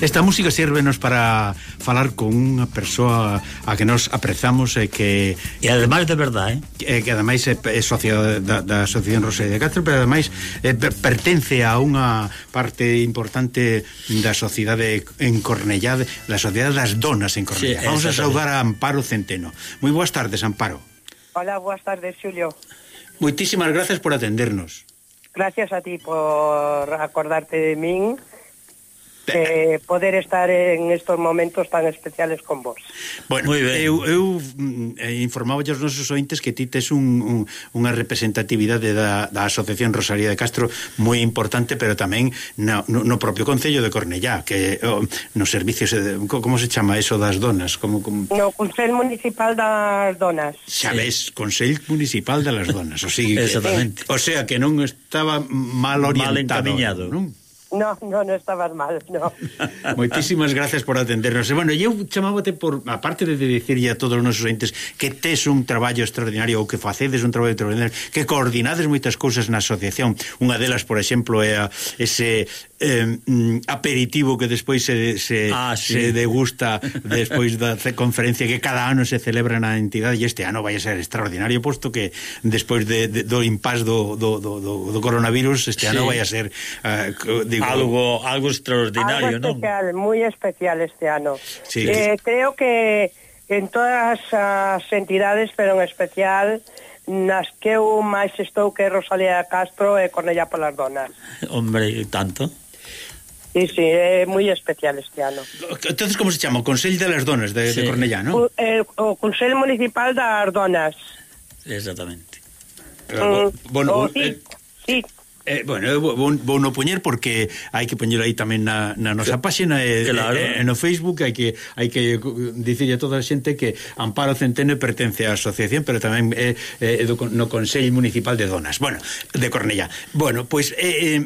Esta música sírvenos para falar con unha persoa a que nos aprezamos e que... E ademais de verdade, eh? Que, ademais é, é socio da, da Asociación Rosalía de Castro, pero ademais eh, é, pertence a unha parte importante da sociedade en Cornellá, da sociedade das donas en Cornellá. Sí, Vamos a saudar a Amparo Centeno. Moi boas tardes, Amparo. Hola, boas tardes, Xulio. Moitísimas gracias por atendernos. Gracias a ti por acordarte de min de poder estar en estos momentos tan especiales con vos. Bueno, eu, eu mm, eh, informaba aos nosos ointes que ti tes un, un, unha representatividade da, da Asociación Rosalía de Castro moi importante, pero tamén no, no propio Concello de Cornellá, que oh, nos servicios, eh, de, como se chama eso das donas? Como, como... No, Consell Municipal das Donas. Xa ves, sí. Consell Municipal das Donas, o sigui, Exactamente. O sea que non estaba mal orientado. Mal encaminado. Non? No, no, no estabas mal, no. Moitísimas gracias por atendernos. E, bueno, eu chamábate por, aparte de dicirlle a todos os nosos entes que tes un traballo extraordinario ou que facedes un traballo extraordinario, que coordinades moitas cousas na asociación. Unha delas, por exemplo, é a, ese eh, aperitivo que despois se, se, ah, sí. se degusta despois da conferencia que cada ano se celebra na entidade e este ano vai a ser extraordinario, posto que despois de, de, do impas do, do, do, do coronavirus, este sí. ano vai a ser... Uh, digo, Algo algo extraordinario, algo especial, ¿no? moi especial este ano. Sí. Eh, creo que en todas as entidades, pero en especial nas que eu máis estou que Rosalía Castro e Cornella Polardonas. Hombre, tanto? Sí, sí, é moi especial este ano. Entonces, como se chama? O Consell de las Donas de, sí. de Cornellá, ¿no? O, eh, o Consell Municipal das Donas. Exactamente. Pero, mm, bueno, o, sí, eh, sí. Eh, bueno, eu vou, vou no poñer porque hai que poñer aí tamén na, na nosa páxina e, claro. e, e no Facebook hai que hai que dicirlle a toda a xente que Amparo Centeno pertence á asociación, pero tamén é, é do, no Consello Municipal de Donas. Bueno, de Cornella. Bueno, pois é, é,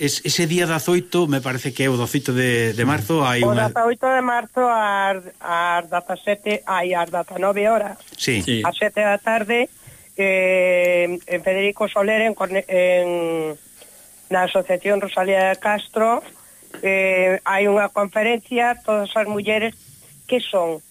es, ese día 18, me parece que é o 18 de, de marzo, hai unha O 18 de marzo ás ás 17, hai ás 19 horas. Sí. sí. Ás 7 da tarde eh, en Federico Soler en, en na Asociación Rosalía de Castro eh, hai unha conferencia todas as mulleres que son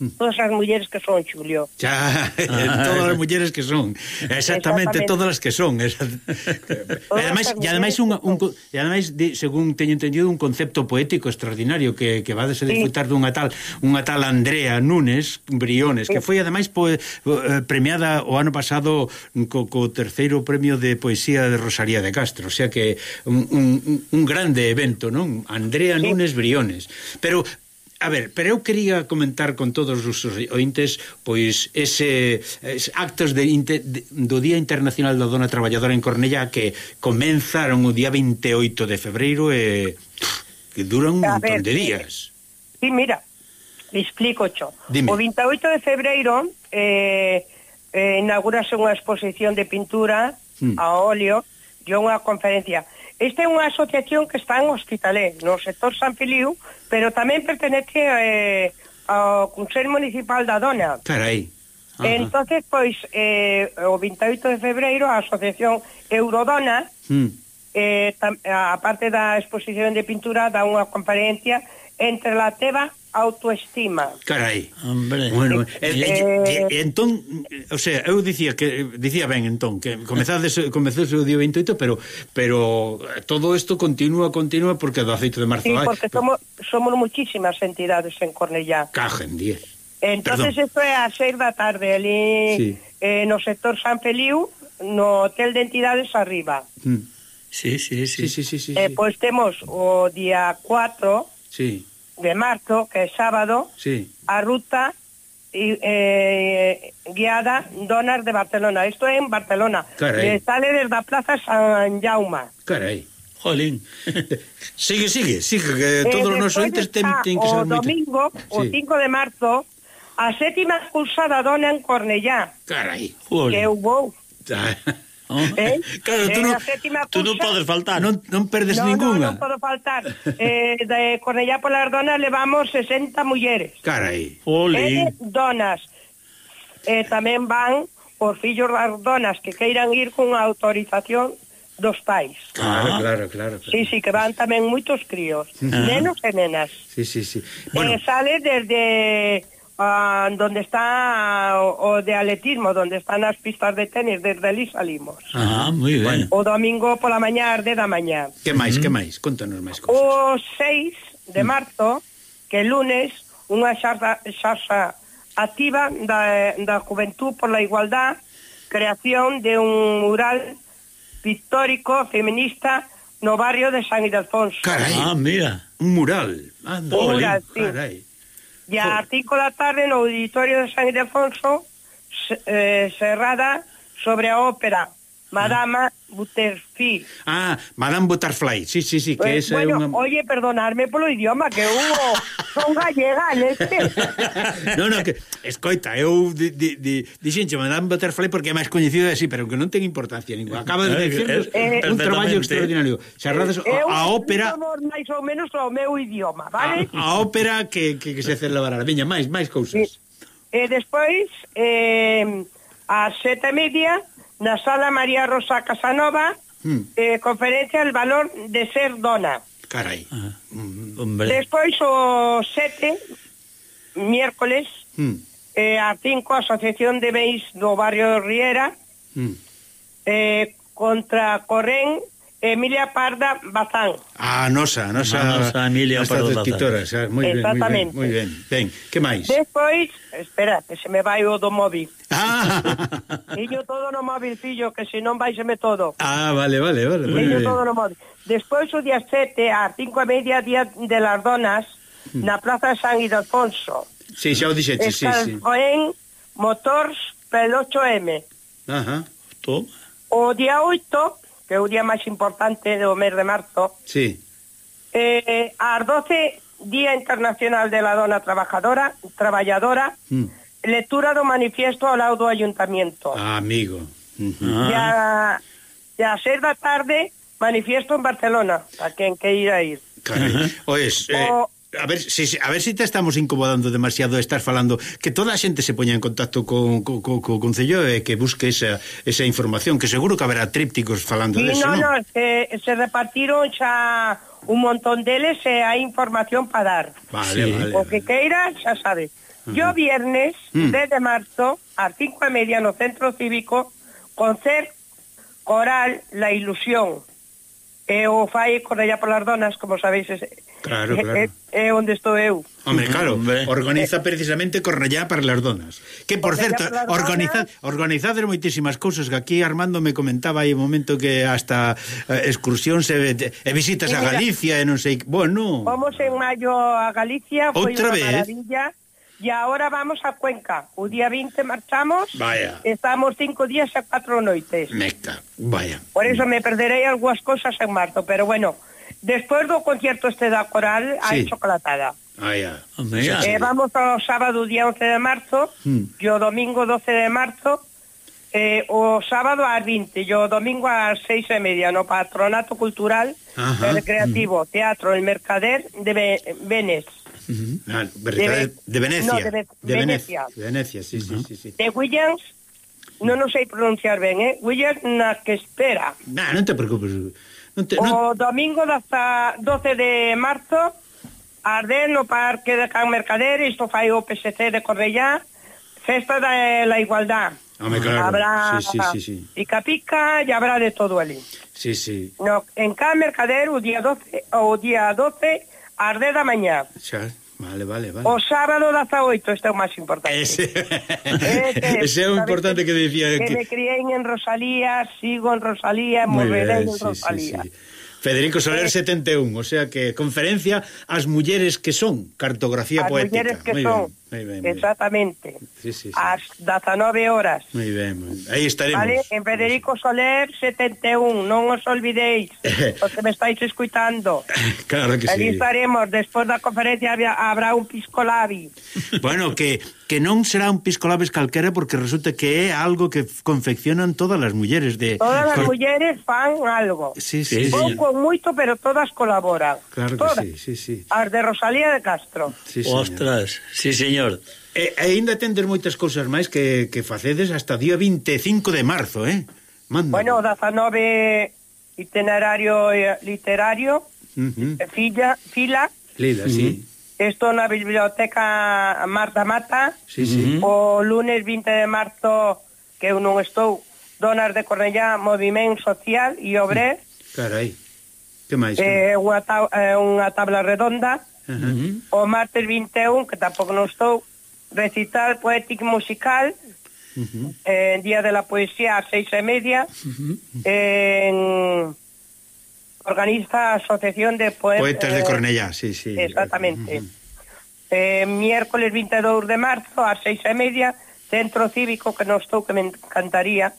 Mm. Todas as mulleres que son, Julio. Ya, todas as mulleres que son. Exactamente, exactamente. todas as que son. e ademais, e ademais, un, un, e ademais según teño entendido, un concepto poético extraordinario que, que vades a disfrutar sí. dunha tal unha tal Andrea Nunes Briones, sí. que foi ademais poe, eh, premiada o ano pasado co, co terceiro premio de poesía de Rosaría de Castro. O sea que un, un, un grande evento, non? Andrea sí. Nunes Briones. Pero A ver, pero eu quería comentar con todos os ointes pois ese, ese actos de, de, do Día Internacional da Dona Traballadora en Cornella que comenzaron o día 28 de febreiro e que duran un montón ver, de eh, días. Sí, mira, explico cho. O 28 de febreiro eh, eh, inaugurase unha exposición de pintura mm. a óleo e unha conferencia Esta é unha asociación que está en Hospitalé, no sector San Filiu, pero tamén pertenece eh, ao Consello Municipal da Dona. Carai. Ajá. Entonces, pois, eh, o 28 de febreiro, a Asociación Eurodona, mm. eh, tam, a parte da exposición de pintura, dá unha conferencia entre la teva autoestima. Carai. Hombre. Bueno, eh, eh, eh, entón, o sea, eu dicía que dicía ben entón que comezades comezades o día 28, pero pero todo isto continúa, continúa porque do aceite de marzo. Sí, porque hay, somos pero... somos muchísimas entidades en Cornellá. Cajen 10. Entonces Perdón. isto é a 6 da tarde ali sí. eh, no sector San Feliu, no hotel de entidades arriba. Mm. Sí, sí, sí. sí, sí, sí, sí, eh, sí. Pois temos o día 4. Sí de marzo, que é sábado, sí. a ruta y, eh, guiada Donas de Barcelona. Esto é en Barcelona. Eh, sale desde a Plaza San Jaume. Caray. Jolín. sigue, sigue, sigue, que eh, todos eh, os entes ten, ten que saber moito. O domingo, sí. o 5 de marzo, a sétima cursada dona en Cornellá. Carai, jolín. Que houve. Eh? Claro, tú, eh, non, tú non podes faltar. Non, non perdes no, ninguna. Non, non podo faltar. eh, de Cornellá polas Donas levamos 60 mulleres. Carai. Oli. Eh, donas. Eh, tamén van os fillos das donas que queiran ir con autorización dos pais. Claro, ah. claro, claro, claro. Sí, sí, que van tamén moitos críos, ah. nenos e nenas. Sí, sí, sí. Eh, bueno. Eh, sale desde ah, donde está ah, o, o de atletismo, donde están as pistas de tenis, desde ali salimos. Ah, moi ben. O domingo pola mañá, arde da mañá. Que máis, mm. que máis? Contanos máis cosas. O 6 de marzo, que lunes, unha xarxa, xarxa activa da, da Juventud por la Igualdad, creación de un mural pictórico feminista no barrio de San Ildefonso. Carai, ah, mira, un mural. Anda, un mural, sí. Carai. Ya a 5 da tarde no Auditorio de San Ildefonso eh, cerrada sobre a ópera. Madama Butterfly. Ah, Madame Butterfly, sí, sí, sí, que eh, esa eh, bueno, unha... oye, perdonarme polo idioma, que hubo, son gallega, este. no, no, que, escoita, eu di, di, di, dixenche Madame Butterfly porque é máis coñecido así, pero que non ten importancia ninguna. Acaba de decirnos eh, eh un traballo extraordinario. Xarrazos, eh, a, a ópera... máis ou menos ao meu idioma, vale? A, a ópera que, que, que se celebrará. Veña, máis, máis cousas. Eh, e despois, eh, a sete e media na sala María Rosa Casanova, mm. eh, conferencia El valor de ser dona. Carai. Ah, mm-hmm. hombre. Despois o 7, miércoles, mm. eh, a cinco Asociación de Beis do Barrio Riera, mm. eh, contra Corén, Emilia Parda Bazán. Ah, nosa, nosa, a nosa Emilia nosa Parda Bazán. xa, moi ben, moi ben, moi ben. Ben, que máis? Despois, espera, que se me vai o do móvil. Ah. Iño todo no móvil, fillo, que se non vaiseme todo. Ah, vale, vale, vale. Iño todo no móvil. Despois o día 7 a 5 e media día de las donas mm. na Plaza San Ildefonso. Sí, xa o dixete, sí, sí. en Motors pel 8M. Ajá, toma. O día 8 que é o día máis importante do mes de marzo, sí. eh, ás 12, Día Internacional de la Dona Trabajadora, Traballadora, mm. lectura do manifiesto ao lado do ayuntamiento. Ah, amigo. Uh -huh. E, a, e a da tarde, manifiesto en Barcelona, a quen que ir a ir. Carai. Uh -huh. Oes, eh... o, A ver, si, a ver si te estamos incomodando demasiado estar falando que toda a xente se poña en contacto con, co, co, co Concello e que busque esa, esa información, que seguro que haberá trípticos falando sí, deso, non? No, no, se, se repartiron xa un montón deles e hai información para dar. Vale, sí. vale. O que queira, xa sabe. Yo viernes, mm. 10 de marzo, ás 5 e media no Centro Cívico, concert coral La Ilusión, e o fai Corella polas Donas, como sabéis, é, claro, claro. é, é onde estou eu. Hombre, claro, organiza precisamente Cornellá para las Donas. Que, por Cornellá certo, organiza, organizades moitísimas cousas, que aquí Armando me comentaba aí un momento que hasta eh, excursións e, e visitas e mira, a Galicia e non sei... Bueno... Vamos en maio a Galicia, foi unha vez? maravilla... E agora vamos a Cuenca. O día 20 marchamos. Vaya. Estamos cinco días e cuatro noites. mecta, vaya. Por eso me perderei algunhas cosas en marzo, pero bueno, despois do concierto este da coral hai Sí. chocolatada. Vaya. Hombre, Xa Ah, Eh, vamos ao sábado día 11 de marzo Mm. e o domingo 12 de marzo eh, o sábado ás 20 e o domingo ás seis e media no Patronato Cultural Ajá. Recreativo Teatro El Mercader de Uh -huh. ah, de, de Venecia. No, de, Ve de Venecia. De Venecia, sí, uh -huh. sí, sí, sí. De Williams, non o sei pronunciar ben, eh? Williams na que espera. Nah, non te preocupes. Non te, non... O domingo daza 12 de marzo, arde no Parque de Can Mercader, isto fai o PSC de Correllá, Festa da la Igualdad. Home, claro. Habrá sí, sí, sí, sí. pica pica e habrá de todo ali. Sí, sí. No, en Can Mercader o día 12, o día 12 ás 10 da mañá. Xa, vale, vale, vale. O sábado das 8, este é o máis importante. Ese, ese é o importante que, que dicía... Que, que me criei en Rosalía, sigo en Rosalía, morreré en sí, Rosalía. Sí, sí. Federico Soler eh, 71, o sea que conferencia ás mulleres que son, cartografía as poética. As mulleres que Muy son. Bien. Aí ben, Exactamente. Sí, sí, sí. As 19 horas. Moi ben, aí estaremos. Vale, en Federico Soler 71, non os olvidéis, os que me estáis escuitando. Claro que aí sí. Estaremos, despois da conferencia habrá un piscolabi. Bueno, que que non será un piscolabes calquera porque resulta que é algo que confeccionan todas as mulleres de Todas as Cor... mulleres fan algo. Sí, sí, sí, Pouco, sí. moito, pero todas colaboran. Claro que todas. sí, sí, sí. As de Rosalía de Castro. Sí, señor. Ostras, sí, señor señor. E, ainda tendes moitas cousas máis que, que facedes hasta día 25 de marzo, eh? Manda. Bueno, 19 itinerario eh, literario, uh eh, -huh. filla, fila. Lila, sí. Esto na biblioteca Marta Mata, sí, sí. o lunes 20 de marzo, que eu non estou, Donas de Cornellá, Movimento Social e Obrer. Carai, que máis? Eh, unha, ta eh, unha tabla redonda. -huh. O martes 21, que tampouco non estou, recital poético musical, uh -huh. eh, Día de la Poesía a seis e media, uh -huh. en... Organiza a Asociación de Poetas... Poetas de eh, Cornellá, sí, sí. Exactamente. Uh -huh. eh, miércoles 22 de marzo, a seis e media, Centro Cívico, que non estou, que me encantaría,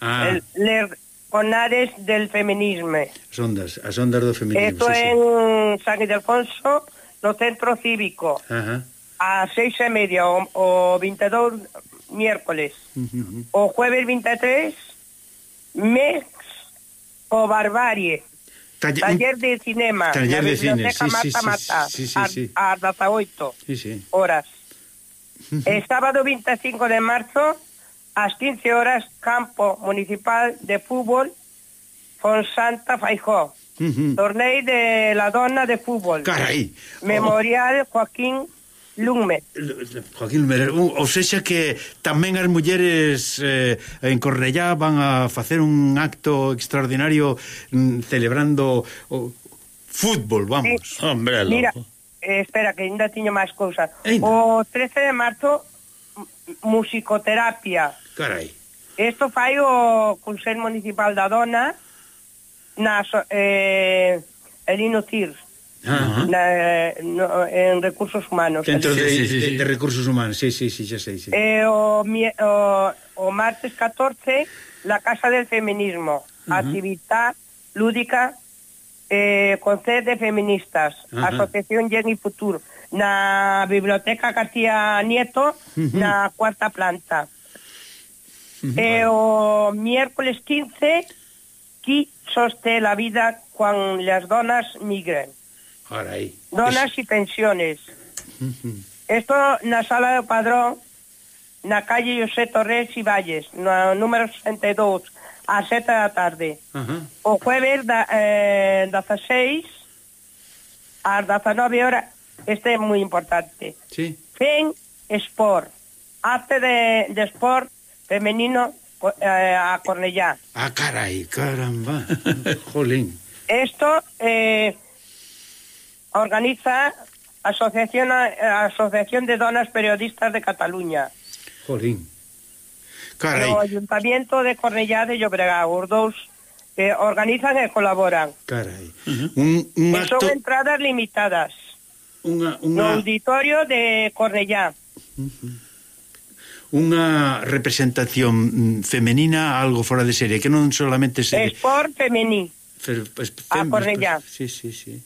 ah. el, ler Conares del Feminisme. As ondas, as ondas do feminismo. Esto sí, en sí. San Ildefonso, no centro cívico Ajá. a seis e media o, o 22 miércoles uh -huh. o jueves 23 mes o barbarie Talle taller de cinema taller de cine sí, sí, Mata, sí, sí, sí, a, a 18 sí, sí. horas uh -huh. el sábado 25 de marzo ás 15 horas campo municipal de fútbol Fonsanta Faijó -huh. Tornei de la donna de fútbol. Carai. Memorial oh. Joaquín Lume. Joaquín Lume, uh, ou sexa que tamén as mulleres eh, en Cornellá van a facer un acto extraordinario mm, celebrando o, fútbol, vamos. Sí. Hombre, Mira, eh, espera, que ainda tiño máis cousas. O 13 de marzo, musicoterapia. Carai. Isto fai o Consell Municipal da Dona, na, eh, el INOCIR, Ajá. na, no, en recursos humanos. Centro de, sí, sí, sí. de, de recursos humanos, sí, sí, sí, xa sei, sí. Eh, o, o, o martes 14, la Casa del Feminismo, uh -huh. actividad lúdica eh, con sede de feministas, uh -huh. Asociación Jenny Futur, na Biblioteca García Nieto, na cuarta planta. Uh -huh. E eh, o miércoles 15 qui sosté la vida quan les dones migren. Carai. Donas es... y pensiones. Mhm. Esto na sala do Padrón, na calle José Torres y Valles, no número 62, a 7 da tarde. Uh -huh. O jueves da, eh, 16 ás 19 horas, este é moi importante. Sí. Fen Sport, arte de, de sport femenino Eh, a Cornellá. Ah, carai, caramba. Jolín. Esto eh, organiza Asociación, Asociación de Donas Periodistas de Cataluña. Jolín. carai. O Ayuntamiento de Cornellá de Llobregat, os dous eh, organizan e colaboran. Carai. Un, un acto... Son entradas limitadas. Unha, unha... No auditorio de Cornellá. Uh -huh unha representación mm, femenina algo fora de serie, que non solamente se... Sport femení. Fe, ah, fem, a Cornellá. Sí, sí, sí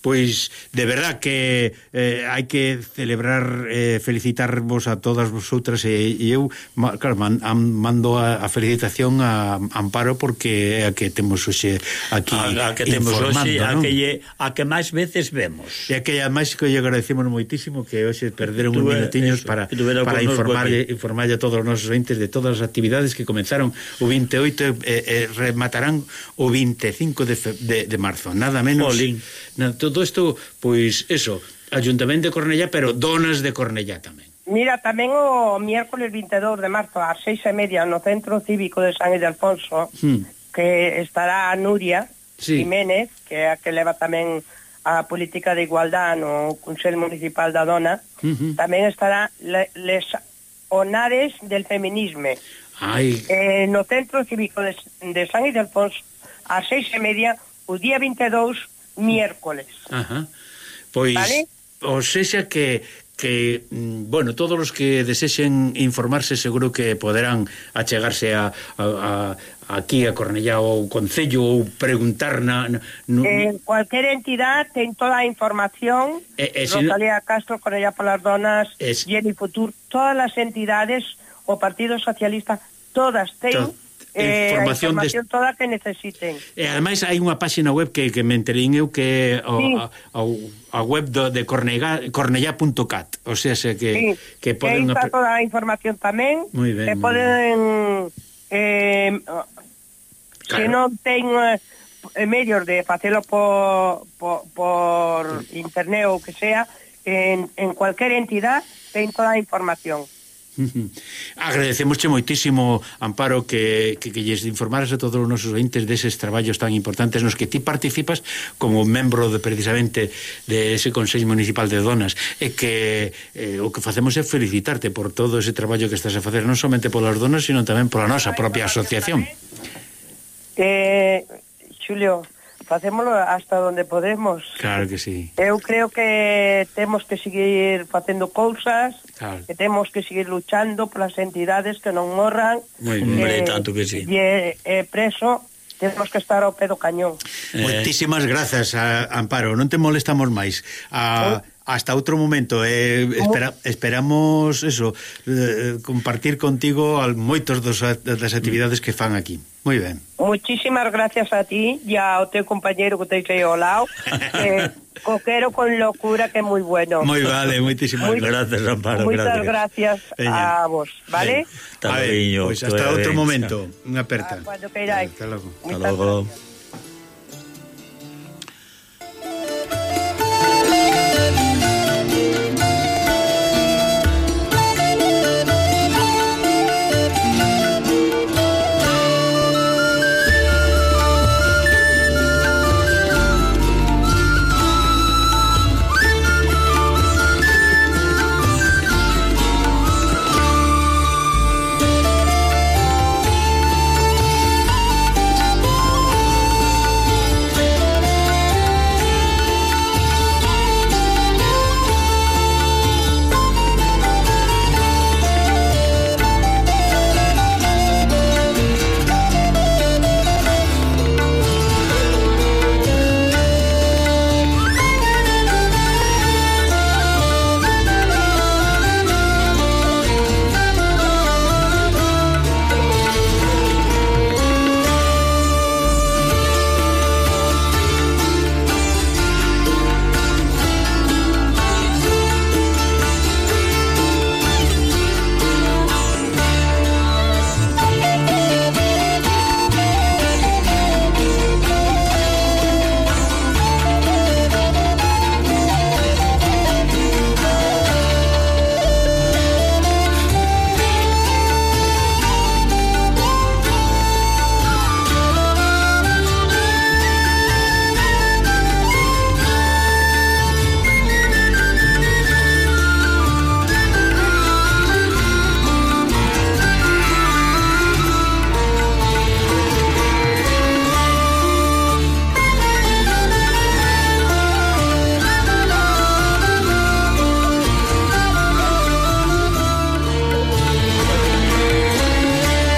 pois de verdad que eh, hai que celebrar eh, felicitarvos a todas vosotras e, e eu claro, man, am, mando a, a felicitación a Amparo porque é a que temos hoxe aquí a, a que temos hoxe, a, que lle, a que máis veces vemos. E a que máis que lle agradecemos moitísimo que hoxe perderon Tuve, uns minutiños eso, para, para informarlle, informarlle a todos os nosos entes de todas as actividades que comenzaron o 28 e e rematarán o 25 de, fe, de, de marzo. Nada menos Olín. Na, todo todo isto, pois, eso, Ayuntamento de Cornellá, pero donas de Cornellá tamén. Mira, tamén o miércoles 22 de marzo ás seis e media no Centro Cívico de San Ildefonso, hmm. que estará Nuria sí. Jiménez, que é a que leva tamén a política de igualdad no Consell Municipal da Dona, uh -huh. tamén estará les Onares del Feminisme. Ai. Eh, no Centro Cívico de, de San Ildefonso, ás seis e media, o día 22 miércoles. Ajá. Pois vale? o sexa que que, mm, bueno, todos os que desexen informarse seguro que poderán achegarse a, a, a aquí a Cornellá ou Concello ou preguntar na... na en cualquier entidade ten toda a información eh, eh, Rosalía si no... Castro, Cornellá polas Donas es... Jenny Futur, todas as entidades o Partido Socialista todas ten to eh, información, a información des... toda que necesiten. E eh, ademais hai unha páxina web que, que me enterín eu que é o, sí. a, a, a web do, de Cornellá.cat, o sea, se que, sí. que poden... Que está toda a información tamén, muy ben, que muy poden... Ben. Eh, claro. Se non ten eh, medios de facelo por, por, por sí. internet ou que sea, en, en cualquier entidade ten toda a información. Agradecemosche moitísimo, Amparo, que, que, que lles informaras a todos os nosos ointes deses traballos tan importantes nos que ti participas como membro de, precisamente de ese Consello Municipal de Donas e que eh, o que facemos é felicitarte por todo ese traballo que estás a facer non somente polas donas, sino tamén pola nosa propia asociación. Eh, Xulio, facémolo hasta onde podemos. Claro que sí. Eu creo que temos que seguir facendo cousas, claro. que temos que seguir luchando polas entidades que non morran. Moi eh, tanto que sí. E eh, preso temos que estar ao pé do cañón. Eh... Moitísimas grazas, a Amparo, non te molestamos máis. A... Eh? hasta outro momento eh, oh. espera, esperamos eso eh, compartir contigo al moitos dos, das actividades que fan aquí. Moi ben. Muchísimas gracias a ti e ao teu compañero que teis aí ao lado eh, coquero con locura que é moi bueno. Moi vale, moitísimas muy, gracias Amparo moitas gracias, gracias a vos vale? A ver, pues hasta outro momento unha aperta. Ah, hasta logo, hasta logo.